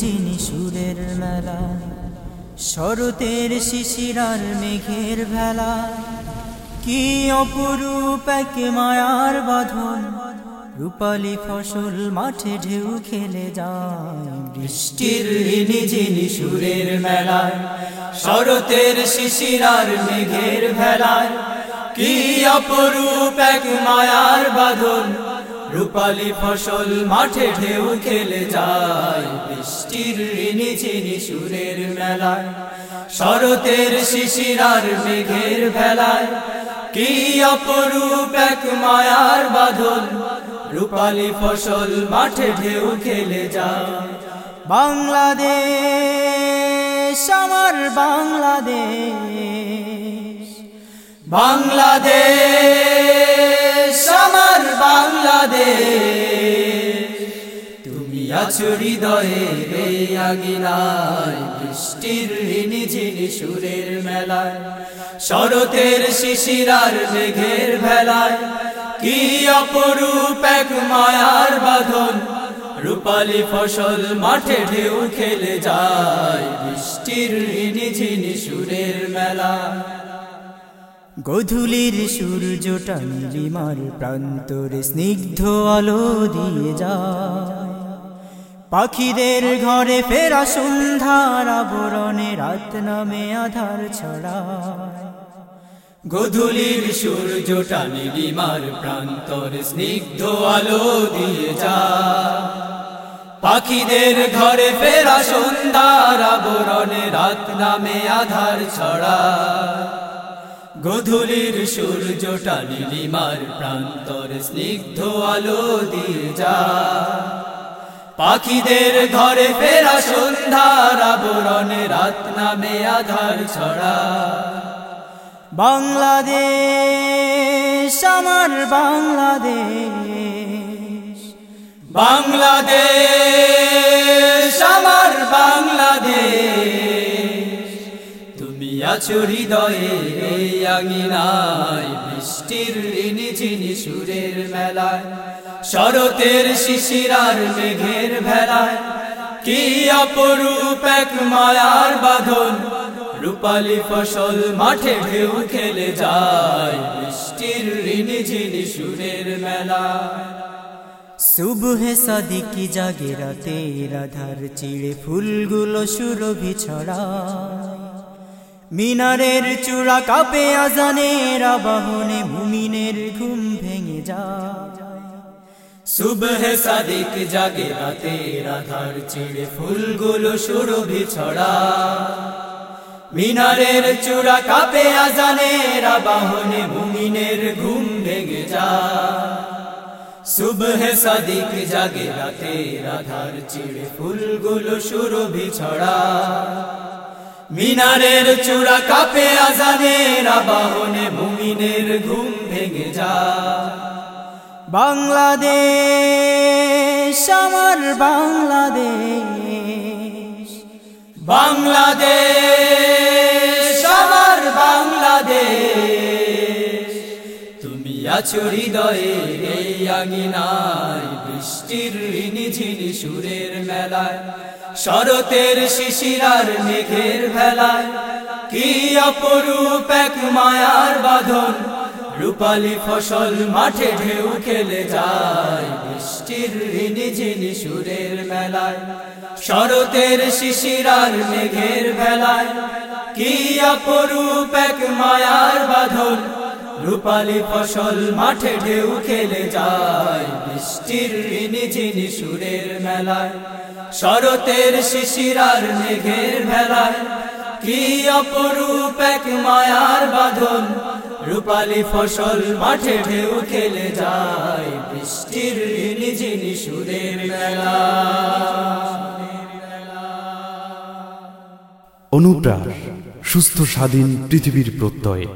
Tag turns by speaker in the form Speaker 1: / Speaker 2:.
Speaker 1: ঝিনি সুরের মেলা, শরতের শিশিরার মেঘের ভেলা। কি অপরূপ এক মায়ার বাঁধন, রূপালি ফসল মাঠে ঢেউ খেলে যায়। বৃষ্টির ঝিনি সুরের মেলায়, শরতের শিশিরার মেঘের ভেলায়। কি অপরূপ এক মায়ার বাঁধন রূপালি ফসল মাঠে ঢেউ খেলে যায়, বৃষ্টির ঋণি ঝিনি সুরের মেলায়, শরতের শিশিরার মেঘের ভেলায়। কি অপরূপ এক মায়ার বাঁধন, রূপালি ফসল মাঠে ঢেউ খেলে যায়। বাংলাদেশ, আমার বাংলাদেশ বাংলাদেশ। বাংলাদেশ। তুমি আছো হৃদয়ে এই আগিনায় বৃষ্টির ঝিনি সুরের মেলায়, শরতের শিশিরার মেঘের ভেলায়। কি অপরূপ এক মায়ার বাঁধন, রূপালি ফসল মাঠে ঢেউ খেলে যায়, বৃষ্টির ঝিনি সুরের মেলা। গধুলির সূর্যটা নীলিমার প্রান্তরে স্নিগ্ধ আলো দিয়ে যায়। পাখিদের ঘরে ফেরা সন্ধ্যার আবরণে রাত নামে আধার ছড়ায়। গধুলির সূর্যটা নীলিমার প্রান্তর স্নিগ্ধ আলো দিয়ে যায়। পাখিদের ঘরে ফেরা সন্ধ্যার আবরণে রাত নামে আধার ছড়ায়। গধুলির সূর্যটা নীলিমার প্রান্তর স্নিগ্ধ আলো দিয়ে যা। পাখিদের ঘরে ফেরা সন্ধ্যার আবরণে রাত নামে আধার ছড়া। বাংলাদেশ, আমার বাংলাদেশ। বাংলাদেশ, আমার বাংলাদেশ। আছো হৃদয়ে এই আঙিনায়, বৃষ্টির ঋণি ঝিনি সুরের মেলায়, শরতের শিশিরার মেঘের ভেলায়, কি অপরূপ এক মায়ার বাঁধন, রূপালি ফসল মাঠে ঢেউ খেলে যায়, বৃষ্টির ঋণি ঝিনি সুরের মেলা সুবহে সাদিকি জাগে রাতে, রাধার চিড়ে ফুলগুলো সুরভি ছড়ায়। মিনারের চূড়া কাপে আজানের আবাহনে মুমিনের ঘুম ভেঙে যায়। সুবহে সাদিক জাগে রাতে রাধার চিড়ে ফুলগুলো সুরভি ছড়া। মিনারের চূড়া কাপে আজানের আবাহনে মুমিনের ঘুম ভেঙে যায়। সুবহে সাদিক জাগে রাতে রাধার চিড়ে ফুলগুলো সুরভি ছড়া। মিনারের চূড়া কাপে আজানের আবাহনে, মুমিনের ঘুম ভেঙে যা। বাংলাদেশ, আমার বাংলাদেশ। বাংলাদেশ, আমার বাংলাদেশ। তুমি আছো হৃদয়ে এই আঙিনায়, বৃষ্টির ঝিনি সুরের মেলায়। শরতের শিশিরার মেঘের ভেলায় কি অপরূপ এক মায়ার বাঁধন? রূপালি ফসল মাঠে ঢেউ খেলে যায়, বৃষ্টির সুরের মেলায়। শরতের শিশিরার মেঘের ভেলায় কি অপরূপ এক মায়ার বাঁধন? রূপালি ফসল মাঠে ঢেউ খেলে যায়। বৃষ্টির ঝিনি সুরের মেলায়, শরতের শিশিরার মেঘের ভেলায়। কি অপরূপ এক মায়ার বাঁধন, রূপালি ফসল মাঠে ঢেউ খেলে যায়। বৃষ্টির ঝিনি সুরের মেলা
Speaker 2: অনুপ্রাস, সুস্থ স্বাধীন পৃথিবীর প্রত্যয়।